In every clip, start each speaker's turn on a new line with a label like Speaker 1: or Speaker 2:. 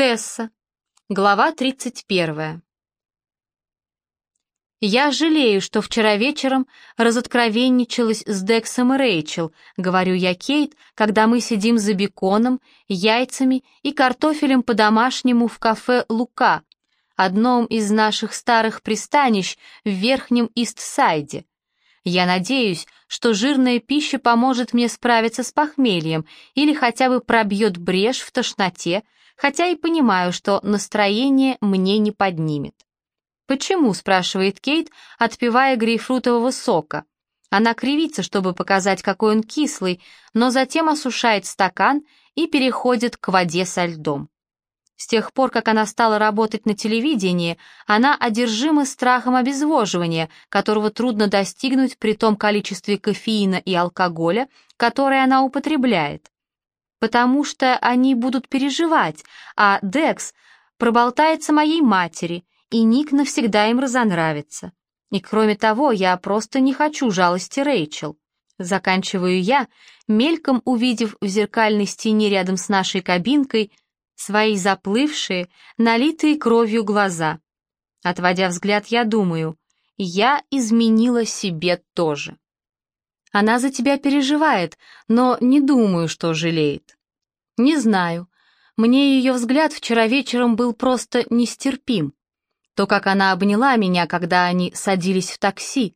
Speaker 1: Тесса. Глава 31. «Я жалею, что вчера вечером разоткровенничалась с Дексом и Рэйчел», говорю я Кейт, когда мы сидим за беконом, яйцами и картофелем по-домашнему в кафе «Лука», одном из наших старых пристанищ в Верхнем Ист-Сайде. Я надеюсь, что жирная пища поможет мне справиться с похмельем или хотя бы пробьет брешь в тошноте, хотя и понимаю, что настроение мне не поднимет. «Почему?» — спрашивает Кейт, отпивая грейпфрутового сока. Она кривится, чтобы показать, какой он кислый, но затем осушает стакан и переходит к воде со льдом. С тех пор, как она стала работать на телевидении, она одержима страхом обезвоживания, которого трудно достигнуть при том количестве кофеина и алкоголя, которое она употребляет потому что они будут переживать, а Декс проболтается моей матери, и Ник навсегда им разонравится. И кроме того, я просто не хочу жалости Рэйчел. Заканчиваю я, мельком увидев в зеркальной стене рядом с нашей кабинкой свои заплывшие, налитые кровью глаза. Отводя взгляд, я думаю, я изменила себе тоже. Она за тебя переживает, но не думаю, что жалеет. Не знаю. Мне ее взгляд вчера вечером был просто нестерпим. То, как она обняла меня, когда они садились в такси.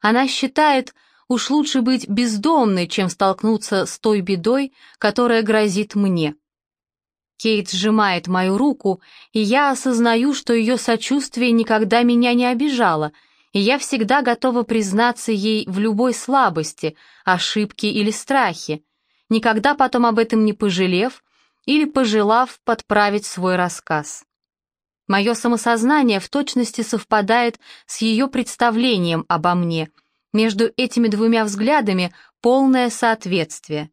Speaker 1: Она считает, уж лучше быть бездомной, чем столкнуться с той бедой, которая грозит мне. Кейт сжимает мою руку, и я осознаю, что ее сочувствие никогда меня не обижало — и я всегда готова признаться ей в любой слабости, ошибке или страхе, никогда потом об этом не пожалев или пожелав подправить свой рассказ. Мое самосознание в точности совпадает с ее представлением обо мне. Между этими двумя взглядами полное соответствие.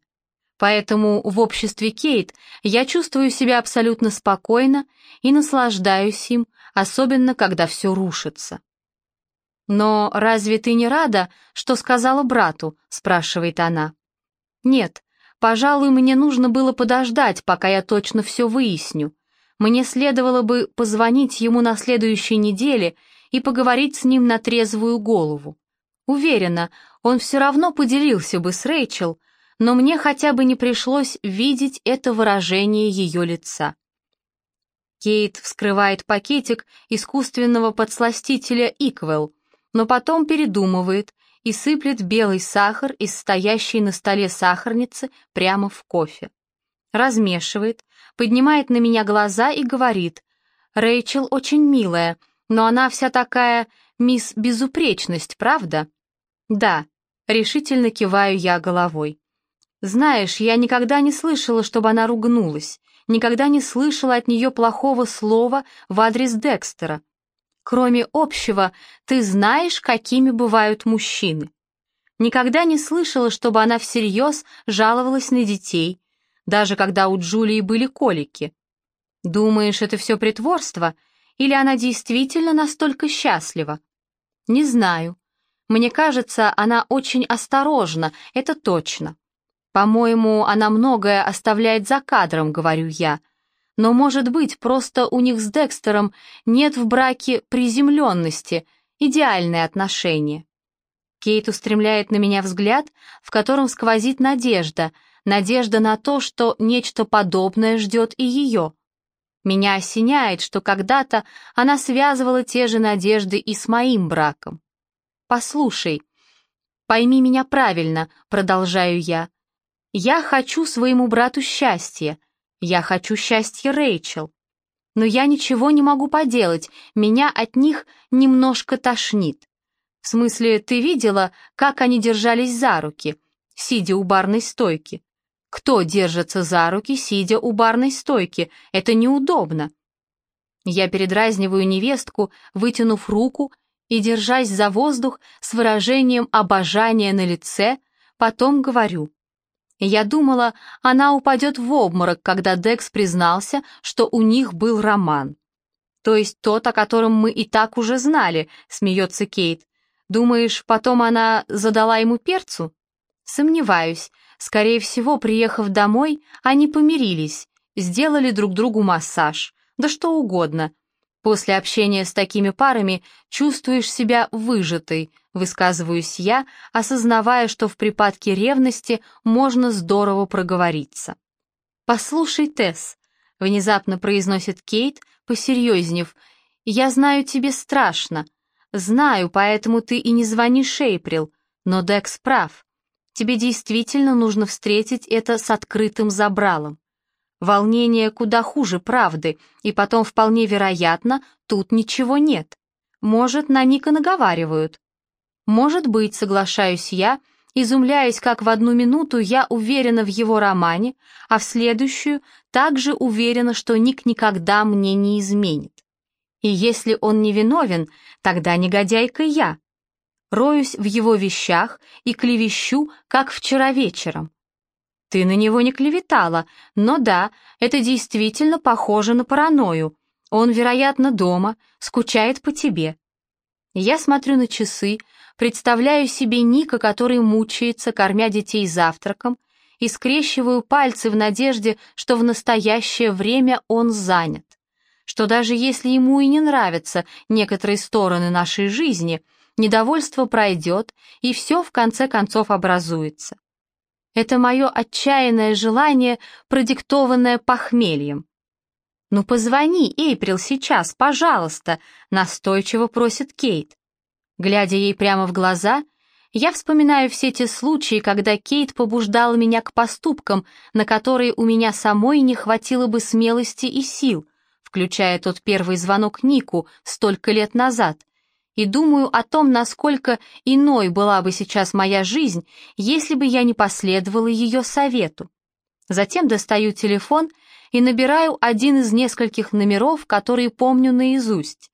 Speaker 1: Поэтому в обществе Кейт я чувствую себя абсолютно спокойно и наслаждаюсь им, особенно когда все рушится. «Но разве ты не рада, что сказала брату?» — спрашивает она. «Нет, пожалуй, мне нужно было подождать, пока я точно все выясню. Мне следовало бы позвонить ему на следующей неделе и поговорить с ним на трезвую голову. Уверена, он все равно поделился бы с Рэйчел, но мне хотя бы не пришлось видеть это выражение ее лица». Кейт вскрывает пакетик искусственного подсластителя «Иквелл», но потом передумывает и сыплет белый сахар из стоящей на столе сахарницы прямо в кофе. Размешивает, поднимает на меня глаза и говорит, «Рэйчел очень милая, но она вся такая мисс Безупречность, правда?» «Да», — решительно киваю я головой. «Знаешь, я никогда не слышала, чтобы она ругнулась, никогда не слышала от нее плохого слова в адрес Декстера. Кроме общего, ты знаешь, какими бывают мужчины. Никогда не слышала, чтобы она всерьез жаловалась на детей, даже когда у Джулии были колики. Думаешь, это все притворство, или она действительно настолько счастлива? Не знаю. Мне кажется, она очень осторожна, это точно. По-моему, она многое оставляет за кадром, говорю я, — но, может быть, просто у них с Декстером нет в браке приземленности, идеальные отношения. Кейт устремляет на меня взгляд, в котором сквозит надежда, надежда на то, что нечто подобное ждет и ее. Меня осеняет, что когда-то она связывала те же надежды и с моим браком. «Послушай, пойми меня правильно», — продолжаю я. «Я хочу своему брату счастья, я хочу счастья Рэйчел. Но я ничего не могу поделать, меня от них немножко тошнит. В смысле, ты видела, как они держались за руки, сидя у барной стойки? Кто держится за руки, сидя у барной стойки? Это неудобно. Я передразниваю невестку, вытянув руку и держась за воздух с выражением обожания на лице, потом говорю. Я думала, она упадет в обморок, когда Декс признался, что у них был роман. То есть тот, о котором мы и так уже знали, смеется Кейт. Думаешь, потом она задала ему перцу? Сомневаюсь. Скорее всего, приехав домой, они помирились, сделали друг другу массаж, да что угодно. После общения с такими парами чувствуешь себя выжатой, высказываюсь я, осознавая, что в припадке ревности можно здорово проговориться. «Послушай, Тесс», — внезапно произносит Кейт, посерьезнев, «я знаю, тебе страшно. Знаю, поэтому ты и не звонишь Эйприл, но Декс прав. Тебе действительно нужно встретить это с открытым забралом. Волнение куда хуже правды, и потом вполне вероятно, тут ничего нет. Может, на Ника наговаривают. Может быть, соглашаюсь я, изумляясь, как в одну минуту я уверена в его романе, а в следующую также уверена, что Ник никогда мне не изменит. И если он не виновен, тогда негодяйка я. Роюсь в его вещах и клевещу, как вчера вечером. Ты на него не клеветала, но да, это действительно похоже на паранойю. Он, вероятно, дома, скучает по тебе. Я смотрю на часы, представляю себе Ника, который мучается, кормя детей завтраком, и скрещиваю пальцы в надежде, что в настоящее время он занят что даже если ему и не нравятся некоторые стороны нашей жизни, недовольство пройдет, и все в конце концов образуется. Это мое отчаянное желание, продиктованное похмельем. «Ну позвони, Эйприл, сейчас, пожалуйста», — настойчиво просит Кейт. Глядя ей прямо в глаза, я вспоминаю все те случаи, когда Кейт побуждала меня к поступкам, на которые у меня самой не хватило бы смелости и сил — включая тот первый звонок Нику столько лет назад, и думаю о том, насколько иной была бы сейчас моя жизнь, если бы я не последовала ее совету. Затем достаю телефон и набираю один из нескольких номеров, которые помню наизусть.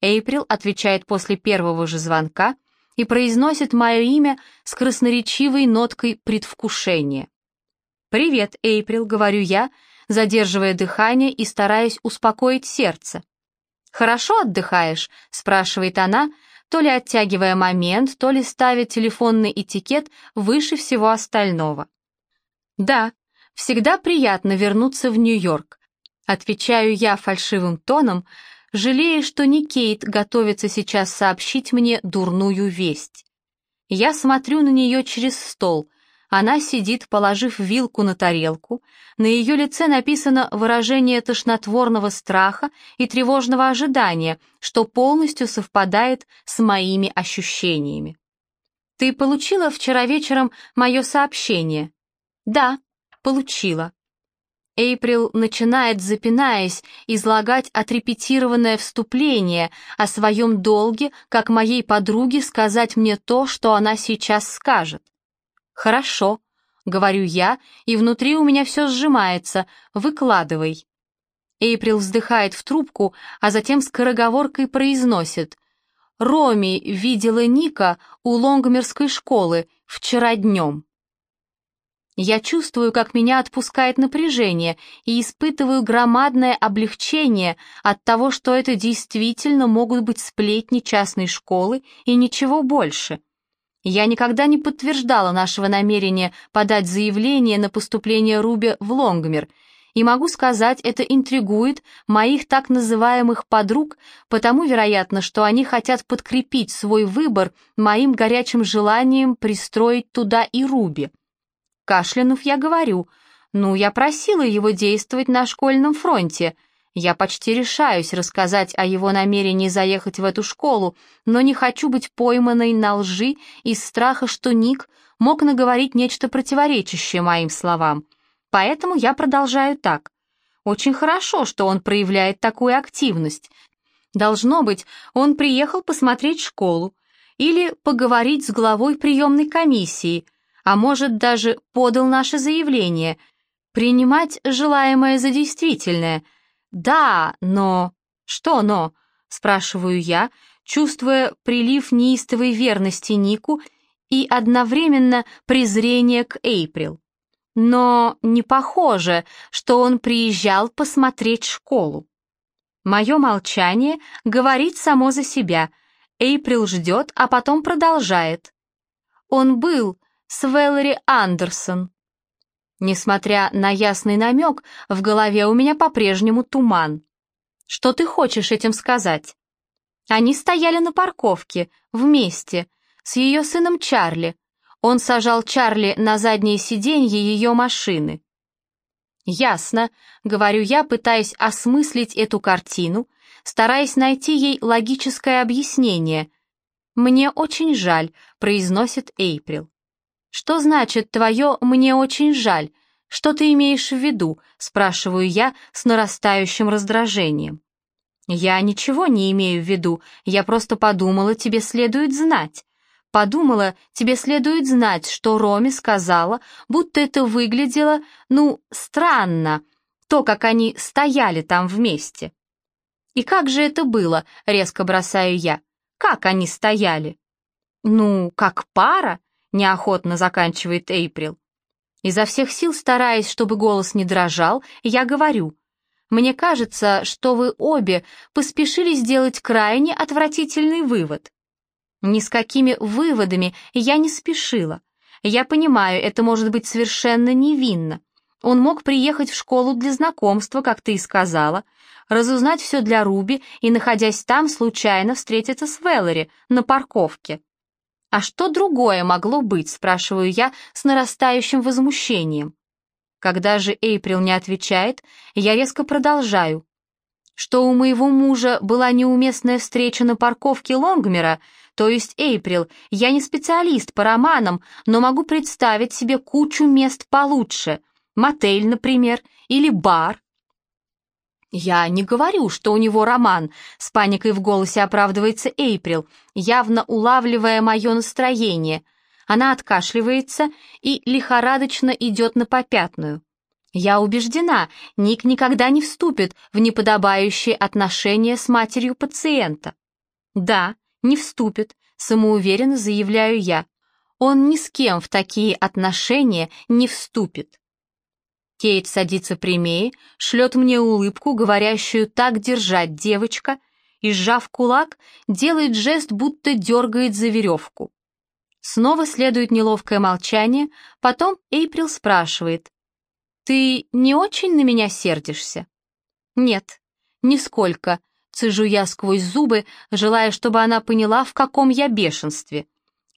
Speaker 1: Эйприл отвечает после первого же звонка и произносит мое имя с красноречивой ноткой предвкушения. «Привет, Эйприл», — говорю я, — задерживая дыхание и стараясь успокоить сердце. «Хорошо отдыхаешь?» — спрашивает она, то ли оттягивая момент, то ли ставя телефонный этикет выше всего остального. «Да, всегда приятно вернуться в Нью-Йорк», — отвечаю я фальшивым тоном, жалея, что не Кейт готовится сейчас сообщить мне дурную весть. Я смотрю на нее через стол, она сидит, положив вилку на тарелку, на ее лице написано выражение тошнотворного страха и тревожного ожидания, что полностью совпадает с моими ощущениями. «Ты получила вчера вечером мое сообщение?» «Да, получила». Эйприл начинает, запинаясь, излагать отрепетированное вступление о своем долге, как моей подруге сказать мне то, что она сейчас скажет. «Хорошо», — говорю я, и внутри у меня все сжимается. «Выкладывай». Эйприл вздыхает в трубку, а затем скороговоркой произносит. «Роми видела Ника у Лонгмерской школы вчера днем». Я чувствую, как меня отпускает напряжение и испытываю громадное облегчение от того, что это действительно могут быть сплетни частной школы и ничего больше. Я никогда не подтверждала нашего намерения подать заявление на поступление Руби в Лонгмер, и могу сказать, это интригует моих так называемых подруг, потому, вероятно, что они хотят подкрепить свой выбор моим горячим желанием пристроить туда и Руби. Кашлянув, я говорю, ну, я просила его действовать на школьном фронте — я почти решаюсь рассказать о его намерении заехать в эту школу, но не хочу быть пойманной на лжи из страха, что Ник мог наговорить нечто противоречащее моим словам. Поэтому я продолжаю так. Очень хорошо, что он проявляет такую активность. Должно быть, он приехал посмотреть школу или поговорить с главой приемной комиссии, а может даже подал наше заявление. Принимать желаемое за действительное — «Да, но...» «Что но?» — спрашиваю я, чувствуя прилив неистовой верности Нику и одновременно презрение к Эйприл. Но не похоже, что он приезжал посмотреть школу. Мое молчание говорит само за себя. Эйприл ждет, а потом продолжает. Он был с Вэллори Андерсон. Несмотря на ясный намек, в голове у меня по-прежнему туман. Что ты хочешь этим сказать? Они стояли на парковке, вместе, с ее сыном Чарли. Он сажал Чарли на заднее сиденье ее машины. «Ясно», — говорю я, пытаясь осмыслить эту картину, стараясь найти ей логическое объяснение. «Мне очень жаль», — произносит Эйприл. «Что значит твое «мне очень жаль»? Что ты имеешь в виду?» — спрашиваю я с нарастающим раздражением. «Я ничего не имею в виду, я просто подумала, тебе следует знать. Подумала, тебе следует знать, что Роме сказала, будто это выглядело, ну, странно, то, как они стояли там вместе. И как же это было, резко бросаю я, как они стояли? Ну, как пара, неохотно заканчивает Эйприл. Изо всех сил стараясь, чтобы голос не дрожал, я говорю, мне кажется, что вы обе поспешили сделать крайне отвратительный вывод. Ни с какими выводами я не спешила. Я понимаю, это может быть совершенно невинно. Он мог приехать в школу для знакомства, как ты и сказала, разузнать все для Руби и, находясь там, случайно встретиться с Веллери на парковке. «А что другое могло быть?» — спрашиваю я с нарастающим возмущением. Когда же Эйприл не отвечает, я резко продолжаю. Что у моего мужа была неуместная встреча на парковке Лонгмера — то есть, Эйприл, я не специалист по романам, но могу представить себе кучу мест получше. Мотель, например, или бар. «Я не говорю, что у него роман», — с паникой в голосе оправдывается Эйприл, явно улавливая мое настроение. Она откашливается и лихорадочно идет на попятную. Я убеждена, Ник никогда не вступит в неподобающие отношения с матерью пациента. Да, не вступит, самоуверенно заявляю я. Он ни с кем в такие отношения не вступит. Кейт садится прямее, шлет мне улыбку, говорящую «так держать, девочка», и, сжав кулак, делает жест, будто дергает за веревку. Снова следует неловкое молчание, потом Эйприл спрашивает. «Ты не очень на меня сердишься?» «Нет, нисколько», Цежу я сквозь зубы, желая, чтобы она поняла, в каком я бешенстве.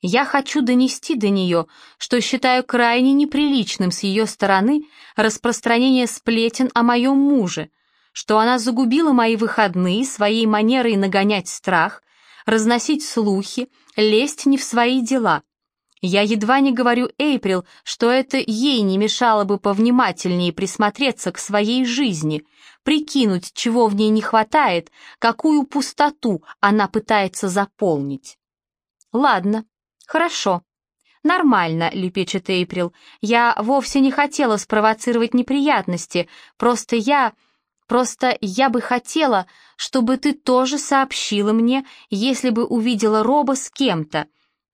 Speaker 1: Я хочу донести до нее, что считаю крайне неприличным с ее стороны распространение сплетен о моем муже, что она загубила мои выходные своей манерой нагонять страх, разносить слухи, лезть не в свои дела. Я едва не говорю Эйприл, что это ей не мешало бы повнимательнее присмотреться к своей жизни, прикинуть, чего в ней не хватает, какую пустоту она пытается заполнить. «Ладно, хорошо. Нормально», — лепечет Эйприл. «Я вовсе не хотела спровоцировать неприятности, просто я... Просто я бы хотела, чтобы ты тоже сообщила мне, если бы увидела Роба с кем-то,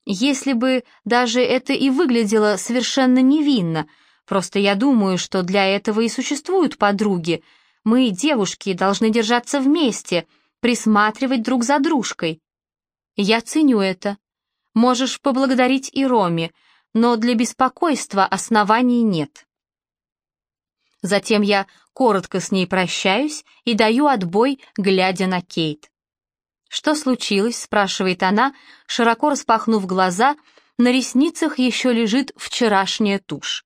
Speaker 1: если бы даже это и выглядело совершенно невинно, просто я думаю, что для этого и существуют подруги. Мы, девушки, должны держаться вместе, присматривать друг за дружкой. Я ценю это. Можешь поблагодарить и Роме, но для беспокойства оснований нет. Затем я коротко с ней прощаюсь и даю отбой, глядя на Кейт. «Что случилось?» — спрашивает она, широко распахнув глаза, на ресницах еще лежит вчерашняя тушь.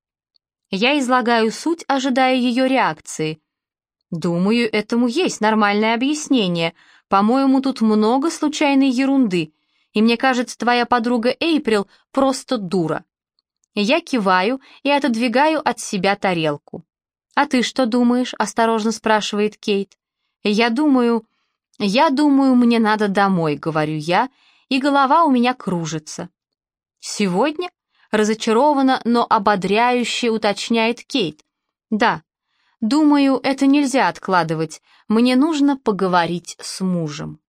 Speaker 1: Я излагаю суть, ожидая ее реакции. Думаю, этому есть нормальное объяснение. По-моему, тут много случайной ерунды, и мне кажется, твоя подруга Эйприл просто дура. Я киваю и отодвигаю от себя тарелку. «А ты что думаешь?» — осторожно спрашивает Кейт. «Я думаю...» «Я думаю, мне надо домой», — говорю я, и голова у меня кружится. «Сегодня?» — разочарованно, но ободряюще уточняет Кейт. «Да, думаю, это нельзя откладывать, мне нужно поговорить с мужем».